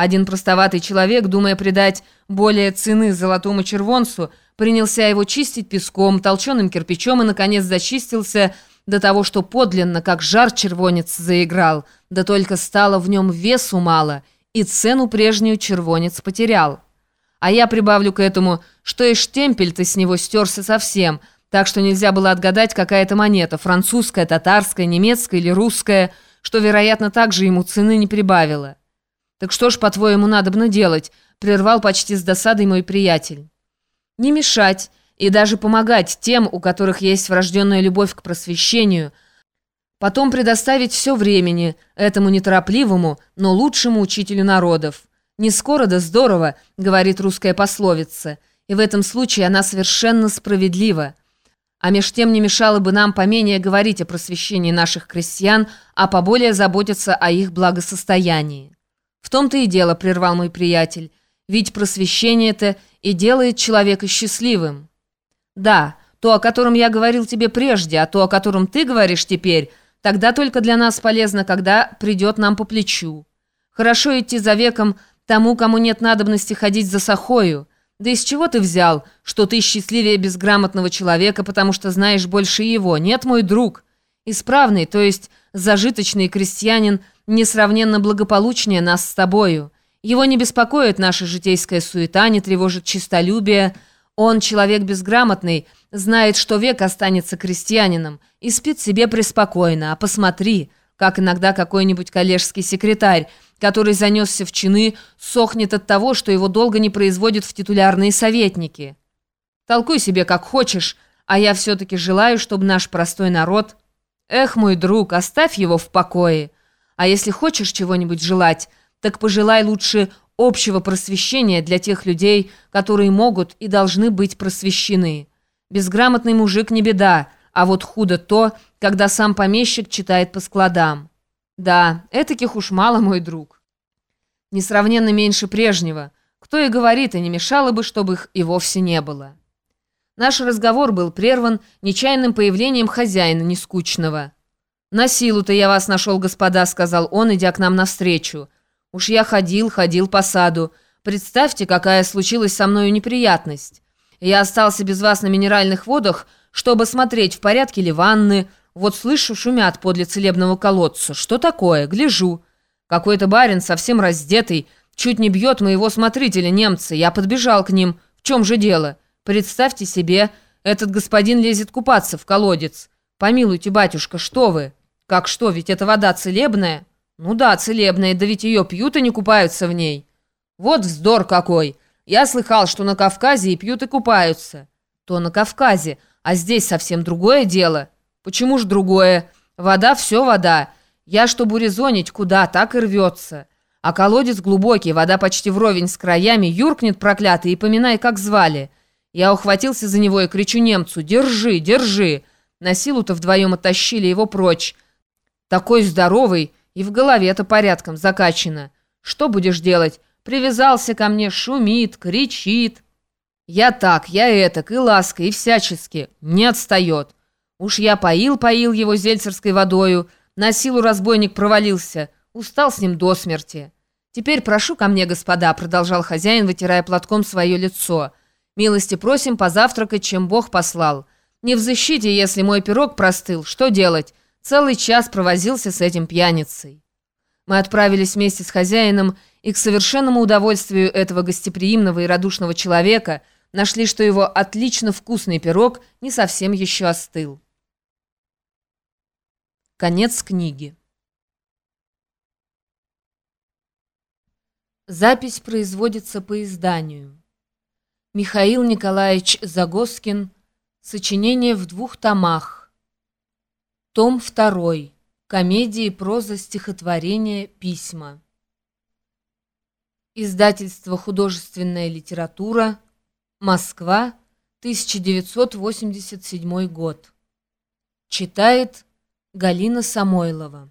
Один простоватый человек, думая придать более цены золотому червонцу, принялся его чистить песком, толченым кирпичом и, наконец, зачистился до того, что подлинно, как жар червонец заиграл, да только стало в нем весу мало, и цену прежнюю червонец потерял. А я прибавлю к этому, что и штемпель-то с него стерся совсем, так что нельзя было отгадать, какая это монета, французская, татарская, немецкая или русская, что, вероятно, также ему цены не прибавило. «Так что ж, по-твоему, надобно делать?» — прервал почти с досадой мой приятель. «Не мешать и даже помогать тем, у которых есть врожденная любовь к просвещению, потом предоставить все времени этому неторопливому, но лучшему учителю народов. «Не скоро да здорово», — говорит русская пословица, и в этом случае она совершенно справедлива. А меж тем не мешало бы нам поменее говорить о просвещении наших крестьян, а поболее заботиться о их благосостоянии. В том-то и дело, прервал мой приятель, ведь просвещение-то и делает человека счастливым. Да, то, о котором я говорил тебе прежде, а то, о котором ты говоришь теперь, тогда только для нас полезно, когда придет нам по плечу. Хорошо идти за веком тому, кому нет надобности ходить за сахою. Да из чего ты взял, что ты счастливее безграмотного человека, потому что знаешь больше его? Нет, мой друг. Исправный, то есть зажиточный крестьянин, несравненно благополучнее нас с тобою. Его не беспокоит наша житейская суета, не тревожит честолюбие. Он, человек безграмотный, знает, что век останется крестьянином и спит себе преспокойно. А посмотри, как иногда какой-нибудь коллежский секретарь, который занесся в чины, сохнет от того, что его долго не производят в титулярные советники. Толкуй себе как хочешь, а я все-таки желаю, чтобы наш простой народ... Эх, мой друг, оставь его в покое. А если хочешь чего-нибудь желать, так пожелай лучше общего просвещения для тех людей, которые могут и должны быть просвещены. Безграмотный мужик не беда, а вот худо то, когда сам помещик читает по складам. Да, этаких уж мало, мой друг. Несравненно меньше прежнего. Кто и говорит, и не мешало бы, чтобы их и вовсе не было. Наш разговор был прерван нечаянным появлением хозяина нескучного. «На силу-то я вас нашел, господа», — сказал он, идя к нам навстречу. «Уж я ходил, ходил по саду. Представьте, какая случилась со мною неприятность. Я остался без вас на минеральных водах, чтобы смотреть, в порядке ли ванны, вот слышу, шумят подле целебного колодца. Что такое? Гляжу. Какой-то барин, совсем раздетый, чуть не бьет моего смотрителя немца. Я подбежал к ним. В чем же дело? Представьте себе, этот господин лезет купаться в колодец. Помилуйте, батюшка, что вы? Как что, ведь эта вода целебная? Ну да, целебная, да ведь ее пьют и не купаются в ней. Вот вздор какой. Я слыхал, что на Кавказе и пьют и купаются. То на Кавказе, а здесь совсем другое дело. Почему ж другое? Вода все вода. Я, чтобы урезонить, куда, так и рвется. А колодец глубокий, вода почти вровень с краями, юркнет проклятый и поминай, как звали. Я ухватился за него и кричу немцу «Держи, держи!» На силу-то вдвоем оттащили его прочь. Такой здоровый и в голове-то порядком закачано. Что будешь делать? Привязался ко мне, шумит, кричит. Я так, я этак, и ласка, и всячески. Не отстает. Уж я поил-поил его зельцерской водою, на силу разбойник провалился, устал с ним до смерти. «Теперь прошу ко мне, господа», — продолжал хозяин, вытирая платком свое лицо. «Милости просим позавтракать, чем Бог послал. Не в защите, если мой пирог простыл. Что делать? Целый час провозился с этим пьяницей». Мы отправились вместе с хозяином, и к совершенному удовольствию этого гостеприимного и радушного человека нашли, что его отлично вкусный пирог не совсем еще остыл. Конец книги. Запись производится по изданию. Михаил Николаевич Загоскин. Сочинение в двух томах. Том 2. Комедии, проза, стихотворение, письма. Издательство «Художественная литература», Москва, 1987 год. Читает Галина Самойлова